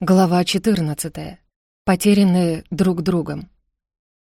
Глава 14. Потерянные друг другом.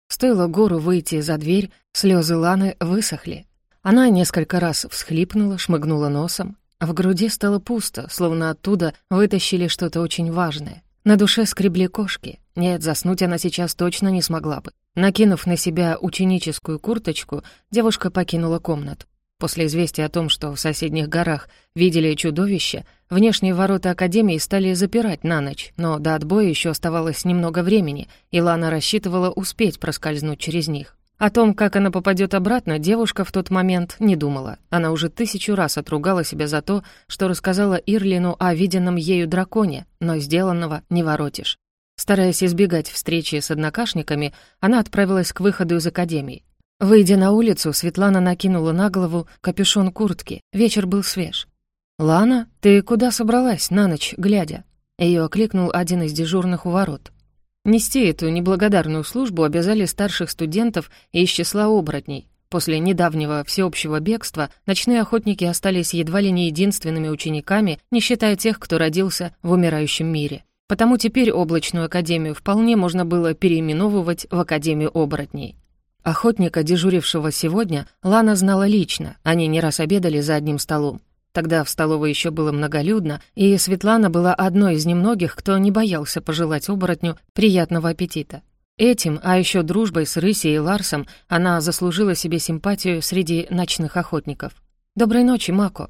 Стоило Гору выйти за дверь, слезы Ланы высохли. Она несколько раз всхлипнула, шмыгнула носом. В груди стало пусто, словно оттуда вытащили что-то очень важное. На душе скребли кошки. Нет, заснуть она сейчас точно не смогла бы. Накинув на себя ученическую курточку, девушка покинула комнату. После известия о том, что в соседних горах видели чудовище, внешние ворота Академии стали запирать на ночь, но до отбоя еще оставалось немного времени, и Лана рассчитывала успеть проскользнуть через них. О том, как она попадет обратно, девушка в тот момент не думала. Она уже тысячу раз отругала себя за то, что рассказала Ирлину о виденном ею драконе, но сделанного не воротишь. Стараясь избегать встречи с однокашниками, она отправилась к выходу из академии. Выйдя на улицу, Светлана накинула на голову капюшон куртки. Вечер был свеж. «Лана, ты куда собралась на ночь, глядя?» Ее окликнул один из дежурных у ворот. Нести эту неблагодарную службу обязали старших студентов из числа оборотней. После недавнего всеобщего бегства ночные охотники остались едва ли не единственными учениками, не считая тех, кто родился в умирающем мире. Потому теперь облачную академию вполне можно было переименовывать в Академию оборотней. Охотника, дежурившего сегодня, Лана знала лично, они не раз обедали за одним столом. Тогда в столовой еще было многолюдно, и Светлана была одной из немногих, кто не боялся пожелать оборотню приятного аппетита. Этим, а еще дружбой с Рысей и Ларсом, она заслужила себе симпатию среди ночных охотников. «Доброй ночи, Мако!»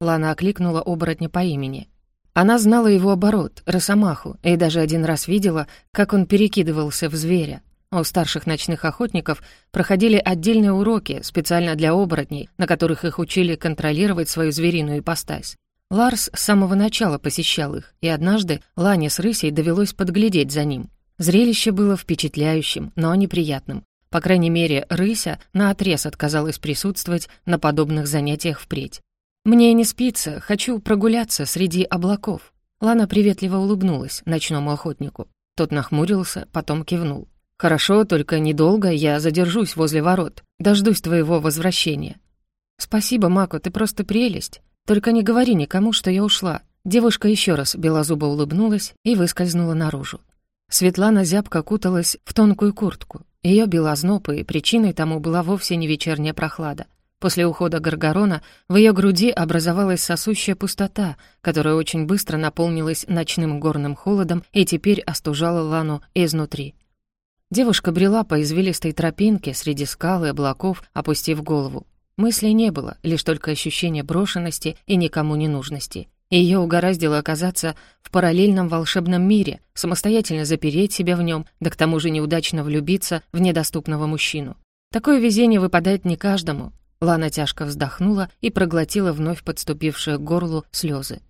Лана окликнула оборотня по имени. Она знала его оборот, росомаху, и даже один раз видела, как он перекидывался в зверя. У старших ночных охотников проходили отдельные уроки специально для оборотней, на которых их учили контролировать свою звериную ипостась. Ларс с самого начала посещал их, и однажды Лане с Рысей довелось подглядеть за ним. Зрелище было впечатляющим, но неприятным. По крайней мере, Рыся наотрез отказалась присутствовать на подобных занятиях впредь. «Мне не спится, хочу прогуляться среди облаков». Лана приветливо улыбнулась ночному охотнику. Тот нахмурился, потом кивнул. «Хорошо, только недолго, я задержусь возле ворот. Дождусь твоего возвращения». «Спасибо, Мако, ты просто прелесть. Только не говори никому, что я ушла». Девушка еще раз белозубо улыбнулась и выскользнула наружу. Светлана зябко куталась в тонкую куртку. Ее била зноб, и причиной тому была вовсе не вечерняя прохлада. После ухода Гаргорона в ее груди образовалась сосущая пустота, которая очень быстро наполнилась ночным горным холодом и теперь остужала Лану изнутри. Девушка брела по извилистой тропинке среди скал и облаков, опустив голову. Мыслей не было, лишь только ощущение брошенности и никому не нужности. Ее угораздило оказаться в параллельном волшебном мире, самостоятельно запереть себя в нем, да к тому же неудачно влюбиться в недоступного мужчину. Такое везение выпадает не каждому. Лана тяжко вздохнула и проглотила вновь подступившие к горлу слезы.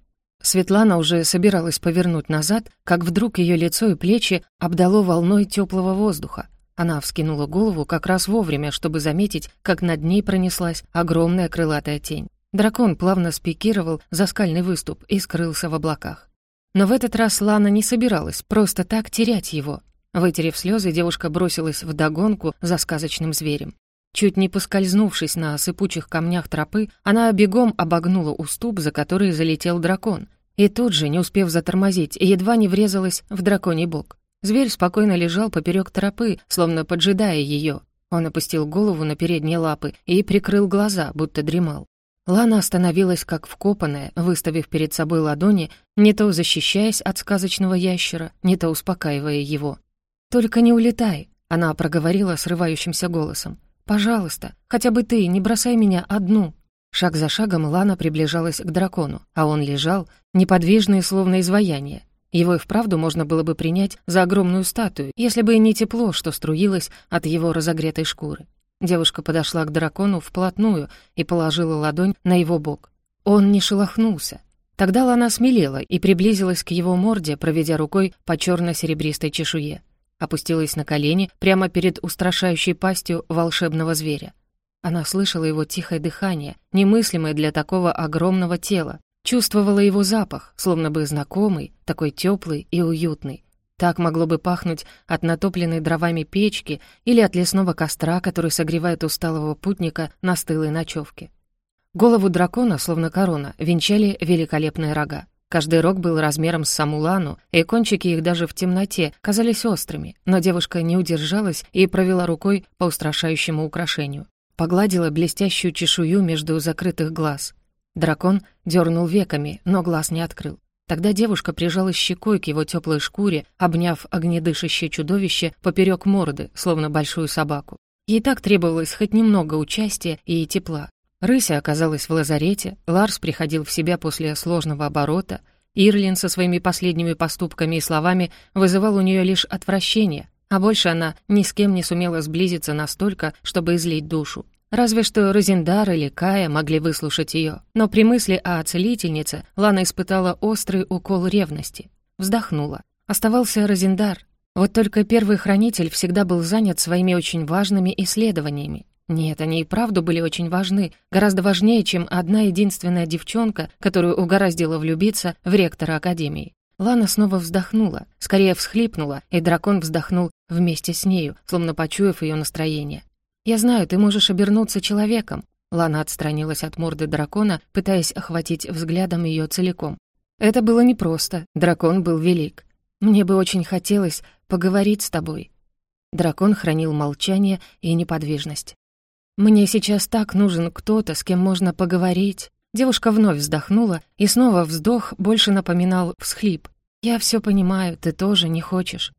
Светлана уже собиралась повернуть назад, как вдруг ее лицо и плечи обдало волной теплого воздуха. Она вскинула голову как раз вовремя, чтобы заметить, как над ней пронеслась огромная крылатая тень. Дракон плавно спикировал за скальный выступ и скрылся в облаках. Но в этот раз Лана не собиралась просто так терять его. Вытерев слезы, девушка бросилась в догонку за сказочным зверем. Чуть не поскользнувшись на сыпучих камнях тропы, она бегом обогнула уступ, за который залетел дракон, и тут же, не успев затормозить, едва не врезалась в драконий бок. Зверь спокойно лежал поперек тропы, словно поджидая ее. Он опустил голову на передние лапы и прикрыл глаза, будто дремал. Лана остановилась как вкопанная, выставив перед собой ладони, не то защищаясь от сказочного ящера, не то успокаивая его. «Только не улетай», — она проговорила срывающимся голосом. «Пожалуйста, хотя бы ты, не бросай меня одну». Шаг за шагом Лана приближалась к дракону, а он лежал, неподвижный, словно изваяние. Его и вправду можно было бы принять за огромную статую, если бы не тепло, что струилось от его разогретой шкуры. Девушка подошла к дракону вплотную и положила ладонь на его бок. Он не шелохнулся. Тогда Лана смелела и приблизилась к его морде, проведя рукой по черно серебристой чешуе опустилась на колени прямо перед устрашающей пастью волшебного зверя. Она слышала его тихое дыхание, немыслимое для такого огромного тела, чувствовала его запах, словно бы знакомый, такой теплый и уютный. Так могло бы пахнуть от натопленной дровами печки или от лесного костра, который согревает усталого путника на стылой ночевке. Голову дракона, словно корона, венчали великолепные рога. Каждый рог был размером с саму Лану, и кончики их даже в темноте казались острыми, но девушка не удержалась и провела рукой по устрашающему украшению. Погладила блестящую чешую между закрытых глаз. Дракон дернул веками, но глаз не открыл. Тогда девушка прижалась щекой к его теплой шкуре, обняв огнедышащее чудовище поперек морды, словно большую собаку. Ей так требовалось хоть немного участия и тепла. Рыся оказалась в лазарете, Ларс приходил в себя после сложного оборота, Ирлин со своими последними поступками и словами вызывал у нее лишь отвращение, а больше она ни с кем не сумела сблизиться настолько, чтобы излить душу. Разве что Розендар или Кая могли выслушать ее, но при мысли о целительнице Лана испытала острый укол ревности. Вздохнула. Оставался Розендар. Вот только первый хранитель всегда был занят своими очень важными исследованиями. Нет, они и правду были очень важны, гораздо важнее, чем одна единственная девчонка, которую угораздило влюбиться в ректора Академии. Лана снова вздохнула, скорее всхлипнула, и дракон вздохнул вместе с нею, словно почуяв ее настроение. «Я знаю, ты можешь обернуться человеком». Лана отстранилась от морды дракона, пытаясь охватить взглядом ее целиком. Это было непросто, дракон был велик. «Мне бы очень хотелось поговорить с тобой». Дракон хранил молчание и неподвижность. «Мне сейчас так нужен кто-то, с кем можно поговорить». Девушка вновь вздохнула, и снова вздох больше напоминал всхлип. «Я все понимаю, ты тоже не хочешь».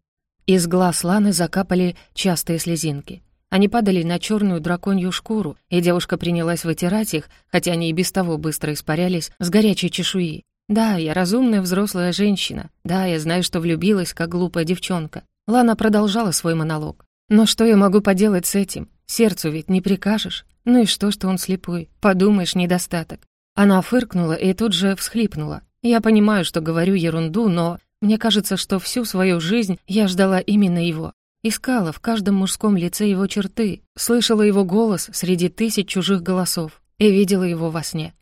Из глаз Ланы закапали частые слезинки. Они падали на черную драконью шкуру, и девушка принялась вытирать их, хотя они и без того быстро испарялись, с горячей чешуи. «Да, я разумная взрослая женщина. Да, я знаю, что влюбилась, как глупая девчонка». Лана продолжала свой монолог. «Но что я могу поделать с этим? Сердцу ведь не прикажешь. Ну и что, что он слепой? Подумаешь, недостаток. Она фыркнула и тут же всхлипнула. Я понимаю, что говорю ерунду, но мне кажется, что всю свою жизнь я ждала именно его. Искала в каждом мужском лице его черты, слышала его голос среди тысяч чужих голосов и видела его во сне.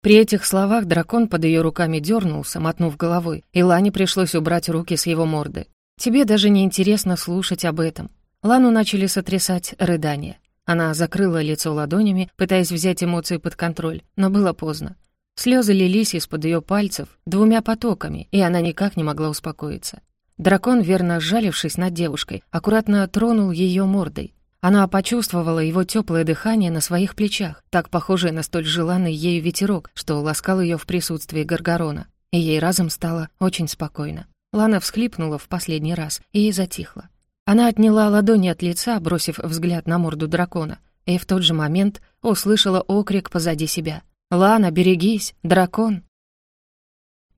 При этих словах дракон под ее руками дернулся, мотнув головой, и Лане пришлось убрать руки с его морды. «Тебе даже не интересно слушать об этом. Лану начали сотрясать рыдания. Она закрыла лицо ладонями, пытаясь взять эмоции под контроль, но было поздно. Слезы лились из-под ее пальцев двумя потоками, и она никак не могла успокоиться. Дракон, верно сжалившись над девушкой, аккуратно тронул ее мордой. Она почувствовала его теплое дыхание на своих плечах, так похожее на столь желанный ею ветерок, что ласкал ее в присутствии Гаргорона. И ей разом стало очень спокойно. Лана всхлипнула в последний раз и затихла. Она отняла ладони от лица, бросив взгляд на морду дракона, и в тот же момент услышала окрик позади себя. «Лана, берегись! Дракон!»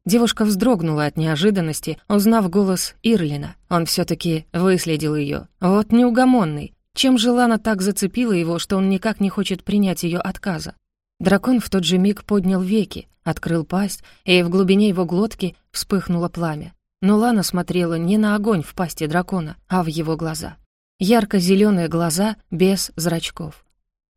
Девушка вздрогнула от неожиданности, узнав голос Ирлина. Он все таки выследил ее. Вот неугомонный. Чем же Лана так зацепила его, что он никак не хочет принять ее отказа? Дракон в тот же миг поднял веки, открыл пасть, и в глубине его глотки вспыхнуло пламя. Но Лана смотрела не на огонь в пасти дракона, а в его глаза. ярко зеленые глаза без зрачков.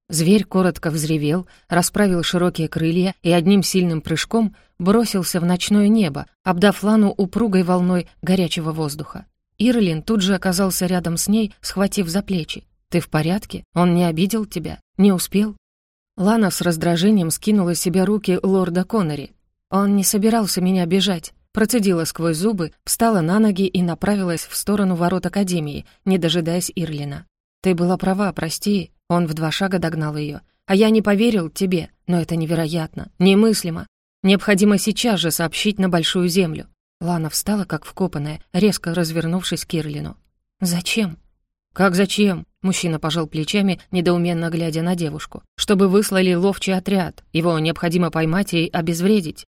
Зверь коротко взревел, расправил широкие крылья и одним сильным прыжком бросился в ночное небо, обдав Лану упругой волной горячего воздуха. Ирлин тут же оказался рядом с ней, схватив за плечи. «Ты в порядке? Он не обидел тебя? Не успел?» Лана с раздражением скинула с себя руки лорда Коннери. «Он не собирался меня бежать. Процедила сквозь зубы, встала на ноги и направилась в сторону ворот Академии, не дожидаясь Ирлина. «Ты была права, прости». Он в два шага догнал ее. «А я не поверил тебе, но это невероятно, немыслимо. Необходимо сейчас же сообщить на Большую Землю». Лана встала, как вкопанная, резко развернувшись к Ирлину. «Зачем?» «Как зачем?» Мужчина пожал плечами, недоуменно глядя на девушку. «Чтобы выслали ловчий отряд. Его необходимо поймать и обезвредить.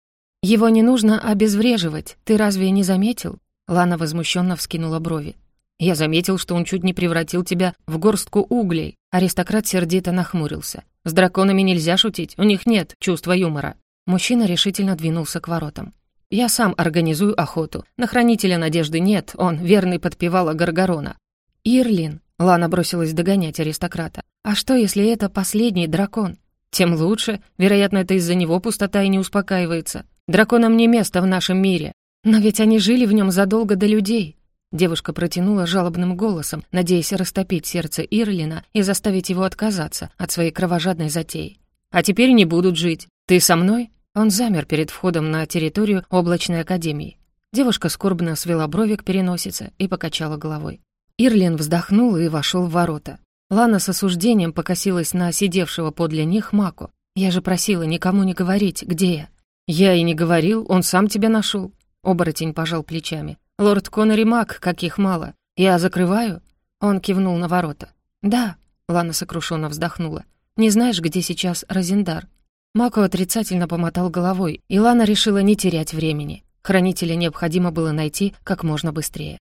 «Его не нужно обезвреживать, ты разве не заметил?» Лана возмущенно вскинула брови. «Я заметил, что он чуть не превратил тебя в горстку углей». Аристократ сердито нахмурился. «С драконами нельзя шутить, у них нет чувства юмора». Мужчина решительно двинулся к воротам. «Я сам организую охоту. На хранителя надежды нет, он верный подпевала Гаргорона». «Ирлин», — Лана бросилась догонять аристократа. «А что, если это последний дракон?» «Тем лучше. Вероятно, это из-за него пустота и не успокаивается. Драконам не место в нашем мире. Но ведь они жили в нем задолго до людей. Девушка протянула жалобным голосом, надеясь растопить сердце Ирлина и заставить его отказаться от своей кровожадной затеи. «А теперь не будут жить. Ты со мной?» Он замер перед входом на территорию облачной академии. Девушка скорбно свела брови к переносице и покачала головой. Ирлин вздохнул и вошел в ворота. Лана с осуждением покосилась на сидевшего подле них Маку. «Я же просила никому не говорить, где я». «Я и не говорил, он сам тебя нашел. Оборотень пожал плечами. «Лорд Коннери Мак, каких мало. Я закрываю?» Он кивнул на ворота. «Да», — Лана сокрушенно вздохнула. «Не знаешь, где сейчас Розендар?» Мако отрицательно помотал головой, и Лана решила не терять времени. Хранителя необходимо было найти как можно быстрее.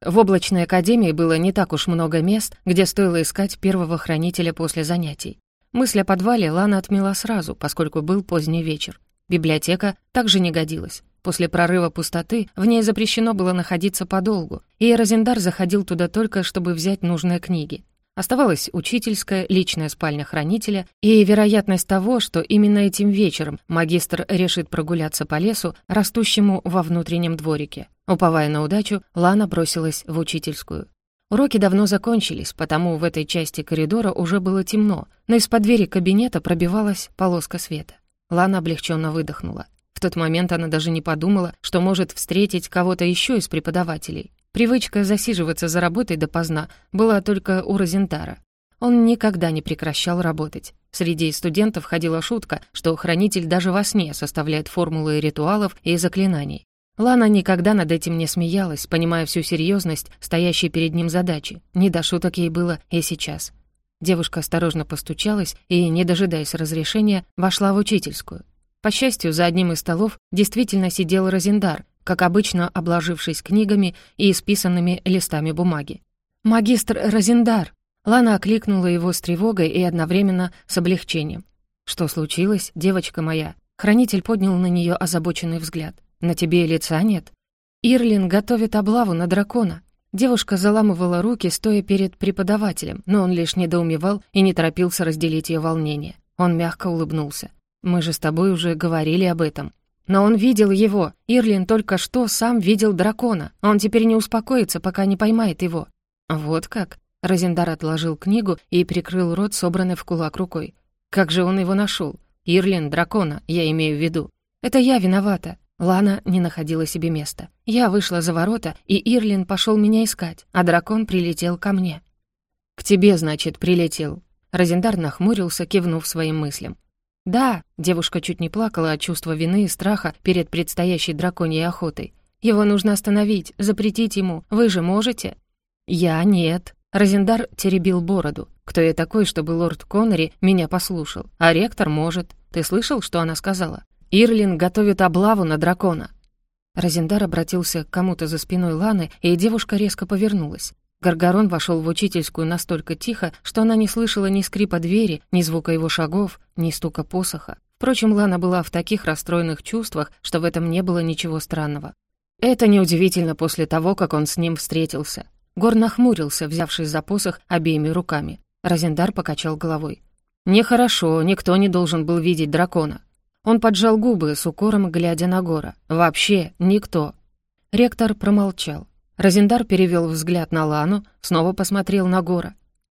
В облачной академии было не так уж много мест, где стоило искать первого хранителя после занятий. Мысль о подвале Лана отмела сразу, поскольку был поздний вечер. Библиотека также не годилась. После прорыва пустоты в ней запрещено было находиться подолгу, и Розендар заходил туда только, чтобы взять нужные книги. Оставалась учительская, личная спальня хранителя и вероятность того, что именно этим вечером магистр решит прогуляться по лесу, растущему во внутреннем дворике. Уповая на удачу, Лана бросилась в учительскую. Уроки давно закончились, потому в этой части коридора уже было темно, но из-под двери кабинета пробивалась полоска света. Лана облегченно выдохнула. В тот момент она даже не подумала, что может встретить кого-то еще из преподавателей. Привычка засиживаться за работой допоздна была только у Розентара. Он никогда не прекращал работать. Среди студентов ходила шутка, что хранитель даже во сне составляет формулы ритуалов и заклинаний. Лана никогда над этим не смеялась, понимая всю серьезность стоящей перед ним задачи. Не до шуток ей было и сейчас. Девушка осторожно постучалась и, не дожидаясь разрешения, вошла в учительскую. По счастью, за одним из столов действительно сидел Розендар, как обычно обложившись книгами и исписанными листами бумаги. «Магистр Розендар!» Лана окликнула его с тревогой и одновременно с облегчением. «Что случилось, девочка моя?» Хранитель поднял на нее озабоченный взгляд. На тебе лица нет? Ирлин готовит облаву на дракона. Девушка заламывала руки, стоя перед преподавателем, но он лишь недоумевал и не торопился разделить ее волнение. Он мягко улыбнулся. «Мы же с тобой уже говорили об этом». Но он видел его. Ирлин только что сам видел дракона. Он теперь не успокоится, пока не поймает его. Вот как? Розендар отложил книгу и прикрыл рот, собранный в кулак рукой. Как же он его нашел? Ирлин, дракона, я имею в виду. Это я виновата. Лана не находила себе места. Я вышла за ворота, и Ирлин пошел меня искать, а дракон прилетел ко мне. «К тебе, значит, прилетел». Розендар нахмурился, кивнув своим мыслям. «Да», — девушка чуть не плакала от чувства вины и страха перед предстоящей драконьей охотой. «Его нужно остановить, запретить ему. Вы же можете?» «Я нет». Розендар теребил бороду. «Кто я такой, чтобы лорд Коннери меня послушал? А ректор может. Ты слышал, что она сказала? Ирлин готовит облаву на дракона». Розендар обратился к кому-то за спиной Ланы, и девушка резко повернулась. Гаргарон вошел в учительскую настолько тихо, что она не слышала ни скрипа двери, ни звука его шагов, ни стука посоха. Впрочем, Лана была в таких расстроенных чувствах, что в этом не было ничего странного. Это неудивительно после того, как он с ним встретился. Гор нахмурился, взявшись за посох обеими руками. Розендар покачал головой. «Нехорошо, никто не должен был видеть дракона. Он поджал губы с укором, глядя на Гора. «Вообще никто». Ректор промолчал. Розендар перевел взгляд на Лану, снова посмотрел на Гора.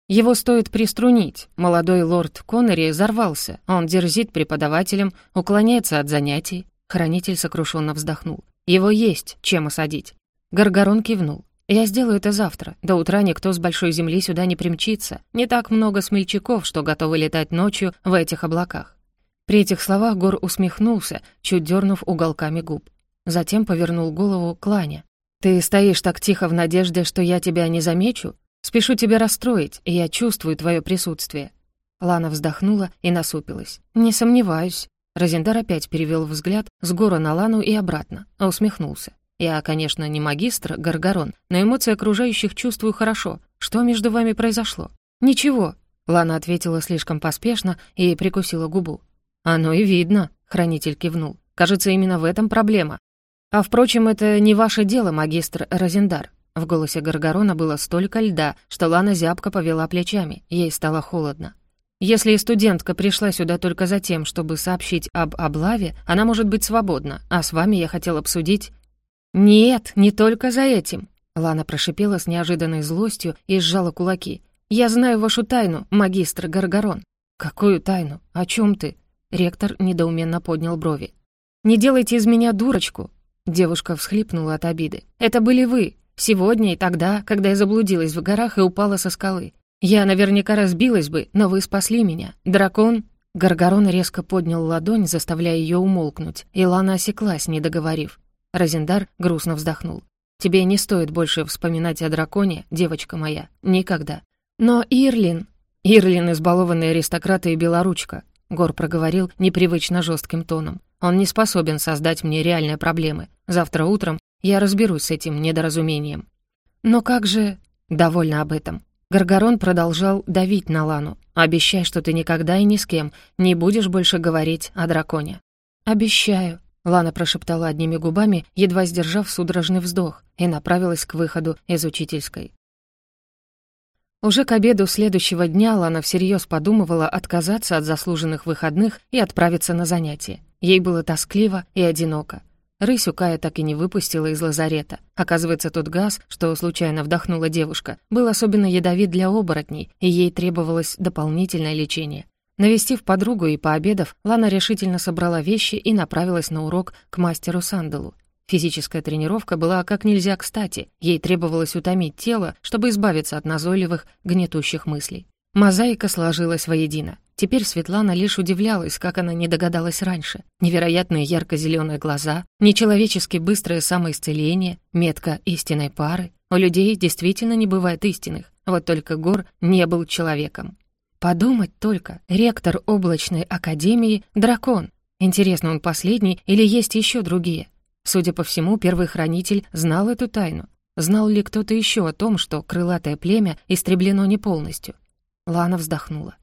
«Его стоит приструнить. Молодой лорд Коннери взорвался. Он дерзит преподавателям, уклоняется от занятий». Хранитель сокрушенно вздохнул. «Его есть, чем осадить». Гаргарон кивнул. «Я сделаю это завтра. До утра никто с большой земли сюда не примчится. Не так много смельчаков, что готовы летать ночью в этих облаках. При этих словах Гор усмехнулся, чуть дернув уголками губ. Затем повернул голову к Лане. «Ты стоишь так тихо в надежде, что я тебя не замечу? Спешу тебя расстроить, и я чувствую твое присутствие». Лана вздохнула и насупилась. «Не сомневаюсь». Розендар опять перевел взгляд с Гора на Лану и обратно, а усмехнулся. «Я, конечно, не магистр, Гаргарон, но эмоции окружающих чувствую хорошо. Что между вами произошло?» «Ничего», — Лана ответила слишком поспешно и прикусила губу. «Оно и видно», — хранитель кивнул. «Кажется, именно в этом проблема. А, впрочем, это не ваше дело, магистр Розендар». В голосе Гаргарона было столько льда, что Лана зябко повела плечами, ей стало холодно. «Если студентка пришла сюда только за тем, чтобы сообщить об облаве, она может быть свободна, а с вами я хотел обсудить...» «Нет, не только за этим», — Лана прошипела с неожиданной злостью и сжала кулаки. «Я знаю вашу тайну, магистр Гаргарон». «Какую тайну? О чем ты?» Ректор недоуменно поднял брови. «Не делайте из меня дурочку!» Девушка всхлипнула от обиды. «Это были вы. Сегодня и тогда, когда я заблудилась в горах и упала со скалы. Я наверняка разбилась бы, но вы спасли меня. Дракон...» Гаргарон резко поднял ладонь, заставляя ее умолкнуть, и Лана осеклась, не договорив. Розендар грустно вздохнул. «Тебе не стоит больше вспоминать о драконе, девочка моя. Никогда. Но Ирлин...» «Ирлин — избалованный аристократ и белоручка», — Гор проговорил непривычно жестким тоном. «Он не способен создать мне реальные проблемы. Завтра утром я разберусь с этим недоразумением». «Но как же...» «Довольно об этом. Гаргарон продолжал давить на Лану. «Обещай, что ты никогда и ни с кем не будешь больше говорить о драконе». «Обещаю», — Лана прошептала одними губами, едва сдержав судорожный вздох, и направилась к выходу из учительской. Уже к обеду следующего дня Лана всерьез подумывала отказаться от заслуженных выходных и отправиться на занятия. Ей было тоскливо и одиноко. Рысю Кая так и не выпустила из лазарета. Оказывается, тот газ, что случайно вдохнула девушка, был особенно ядовит для оборотней, и ей требовалось дополнительное лечение. Навестив подругу и пообедав, Лана решительно собрала вещи и направилась на урок к мастеру Сандалу. Физическая тренировка была как нельзя кстати, ей требовалось утомить тело, чтобы избавиться от назойливых, гнетущих мыслей. Мозаика сложилась воедино. Теперь Светлана лишь удивлялась, как она не догадалась раньше. Невероятные ярко-зеленые глаза, нечеловечески быстрое самоисцеление, метка истинной пары. У людей действительно не бывает истинных, вот только Гор не был человеком. Подумать только, ректор облачной академии — дракон. Интересно, он последний или есть еще другие? Судя по всему, первый хранитель знал эту тайну. Знал ли кто-то еще о том, что крылатое племя истреблено не полностью? Лана вздохнула.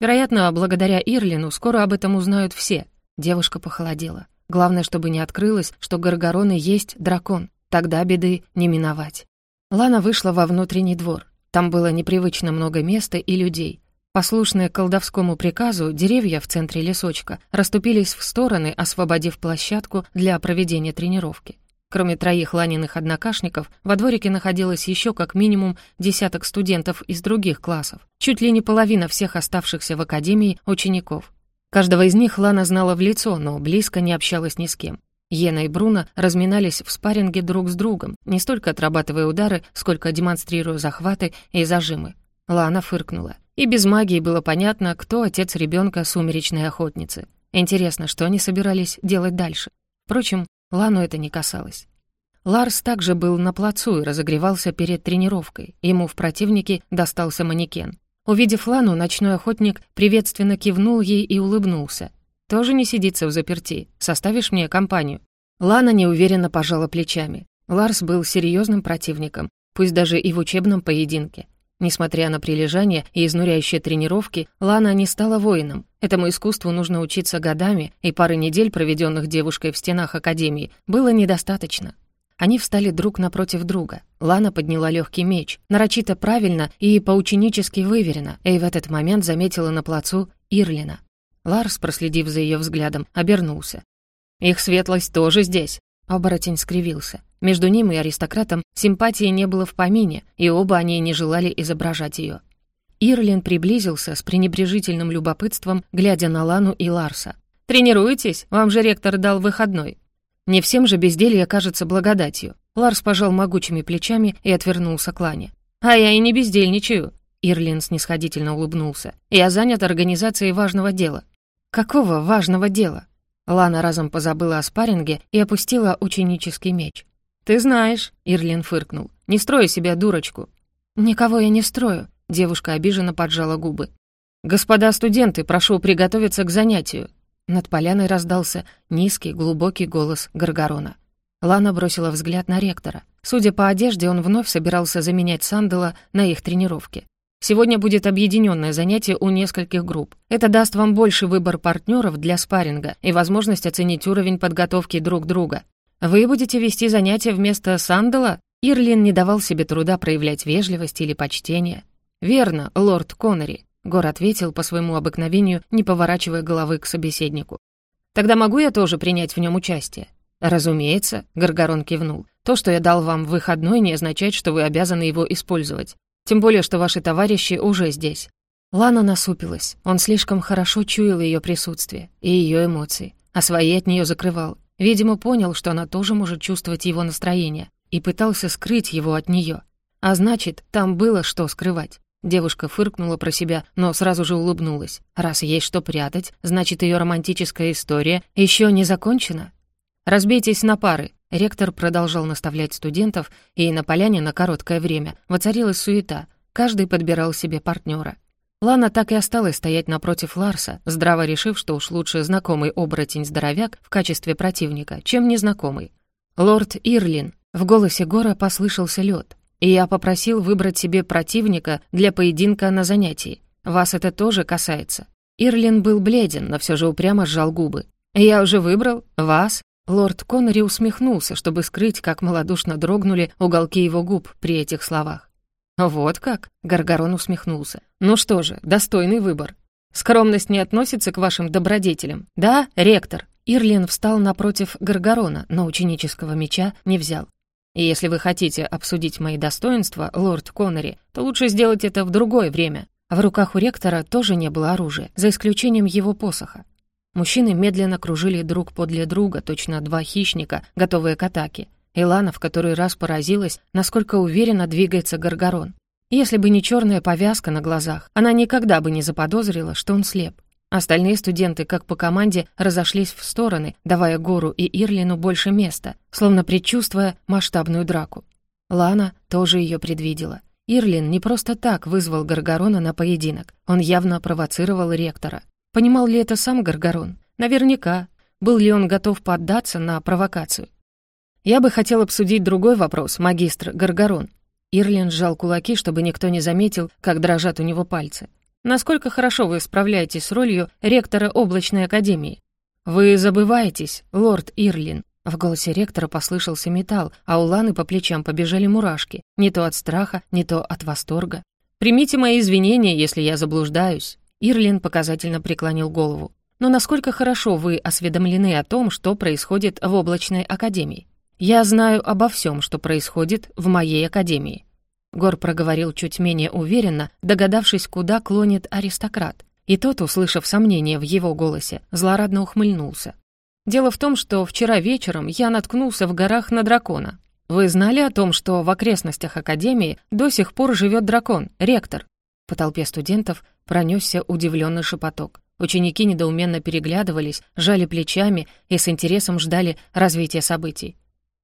Вероятно, благодаря Ирлину скоро об этом узнают все. Девушка похолодела. Главное, чтобы не открылось, что Гаргороны есть дракон. Тогда беды не миновать. Лана вышла во внутренний двор. Там было непривычно много места и людей. Послушные колдовскому приказу, деревья в центре лесочка расступились в стороны, освободив площадку для проведения тренировки. Кроме троих Ланиных однокашников, во дворике находилось еще как минимум десяток студентов из других классов, чуть ли не половина всех оставшихся в академии учеников. Каждого из них Лана знала в лицо, но близко не общалась ни с кем. Ена и Бруно разминались в спарринге друг с другом, не столько отрабатывая удары, сколько демонстрируя захваты и зажимы. Лана фыркнула. И без магии было понятно, кто отец ребенка сумеречной охотницы. Интересно, что они собирались делать дальше. Впрочем, Лану это не касалось. Ларс также был на плацу и разогревался перед тренировкой. Ему в противнике достался манекен. Увидев Лану, ночной охотник приветственно кивнул ей и улыбнулся. «Тоже не сидится в заперти. Составишь мне компанию?» Лана неуверенно пожала плечами. Ларс был серьезным противником, пусть даже и в учебном поединке. Несмотря на прилежание и изнуряющие тренировки, Лана не стала воином. Этому искусству нужно учиться годами, и пары недель, проведенных девушкой в стенах Академии, было недостаточно. Они встали друг напротив друга. Лана подняла легкий меч, нарочито правильно и поученически выверено, и в этот момент заметила на плацу Ирлина. Ларс, проследив за ее взглядом, обернулся. «Их светлость тоже здесь», Оборотень скривился. Между ним и аристократом симпатии не было в помине, и оба они не желали изображать ее. Ирлин приблизился с пренебрежительным любопытством, глядя на Лану и Ларса. «Тренируетесь? Вам же ректор дал выходной». Не всем же безделье кажется благодатью. Ларс пожал могучими плечами и отвернулся к Лане. «А я и не бездельничаю», — Ирлин снисходительно улыбнулся. «Я занят организацией важного дела». «Какого важного дела?» Лана разом позабыла о спарринге и опустила ученический меч. «Ты знаешь», — Ирлин фыркнул, — «не строй себя дурочку». «Никого я не строю», — девушка обиженно поджала губы. «Господа студенты, прошу приготовиться к занятию». Над поляной раздался низкий, глубокий голос Гаргарона. Лана бросила взгляд на ректора. Судя по одежде, он вновь собирался заменять Сандела на их тренировке. Сегодня будет объединенное занятие у нескольких групп. Это даст вам больше выбор партнеров для спарринга и возможность оценить уровень подготовки друг друга. Вы будете вести занятия вместо Сандала? Ирлин не давал себе труда проявлять вежливость или почтение. «Верно, лорд Коннери», — Гор ответил по своему обыкновению, не поворачивая головы к собеседнику. «Тогда могу я тоже принять в нем участие?» «Разумеется», — Гаргарон кивнул. «То, что я дал вам выходной, не означает, что вы обязаны его использовать. Тем более, что ваши товарищи уже здесь. Лана насупилась. Он слишком хорошо чуял ее присутствие и ее эмоции, а свои от нее закрывал. Видимо, понял, что она тоже может чувствовать его настроение, и пытался скрыть его от нее. А значит, там было что скрывать. Девушка фыркнула про себя, но сразу же улыбнулась. Раз есть что прятать, значит, ее романтическая история еще не закончена. «Разбейтесь на пары», — ректор продолжал наставлять студентов, и на поляне на короткое время воцарилась суета. Каждый подбирал себе партнера. Лана так и осталась стоять напротив Ларса, здраво решив, что уж лучше знакомый оборотень-здоровяк в качестве противника, чем незнакомый. «Лорд Ирлин», — в голосе Гора послышался лед. «И я попросил выбрать себе противника для поединка на занятии. Вас это тоже касается». Ирлин был бледен, но все же упрямо сжал губы. «Я уже выбрал. Вас?» Лорд Коннери усмехнулся, чтобы скрыть, как малодушно дрогнули уголки его губ при этих словах. «Вот как?» — Гаргарон усмехнулся. «Ну что же, достойный выбор. Скромность не относится к вашим добродетелям, да, ректор?» Ирлин встал напротив Гаргарона, но ученического меча не взял. «И если вы хотите обсудить мои достоинства, лорд Коннери, то лучше сделать это в другое время». В руках у ректора тоже не было оружия, за исключением его посоха. Мужчины медленно кружили друг подле друга, точно два хищника, готовые к атаке. Илана в который раз поразилась, насколько уверенно двигается Гаргарон. Если бы не черная повязка на глазах, она никогда бы не заподозрила, что он слеп. Остальные студенты, как по команде, разошлись в стороны, давая Гору и Ирлину больше места, словно предчувствуя масштабную драку. Лана тоже ее предвидела. Ирлин не просто так вызвал Гаргарона на поединок. Он явно провоцировал ректора. Понимал ли это сам Гаргарон? Наверняка. Был ли он готов поддаться на провокацию? «Я бы хотел обсудить другой вопрос, магистр Гаргарон». Ирлин сжал кулаки, чтобы никто не заметил, как дрожат у него пальцы. «Насколько хорошо вы справляетесь с ролью ректора облачной академии?» «Вы забываетесь, лорд Ирлин». В голосе ректора послышался металл, а у Ланы по плечам побежали мурашки, не то от страха, не то от восторга. «Примите мои извинения, если я заблуждаюсь». Ирлин показательно преклонил голову. «Но насколько хорошо вы осведомлены о том, что происходит в облачной академии?» «Я знаю обо всем, что происходит в моей академии». Гор проговорил чуть менее уверенно, догадавшись, куда клонит аристократ. И тот, услышав сомнение в его голосе, злорадно ухмыльнулся. «Дело в том, что вчера вечером я наткнулся в горах на дракона. Вы знали о том, что в окрестностях Академии до сих пор живет дракон, ректор?» По толпе студентов пронесся удивленный шепоток. Ученики недоуменно переглядывались, жали плечами и с интересом ждали развития событий.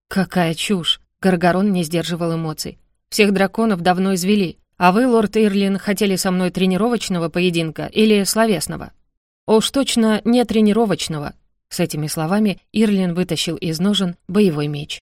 «Какая чушь!» — Гаргарон не сдерживал эмоций. «Всех драконов давно извели, а вы, лорд Ирлин, хотели со мной тренировочного поединка или словесного?» «Уж точно не тренировочного!» С этими словами Ирлин вытащил из ножен боевой меч.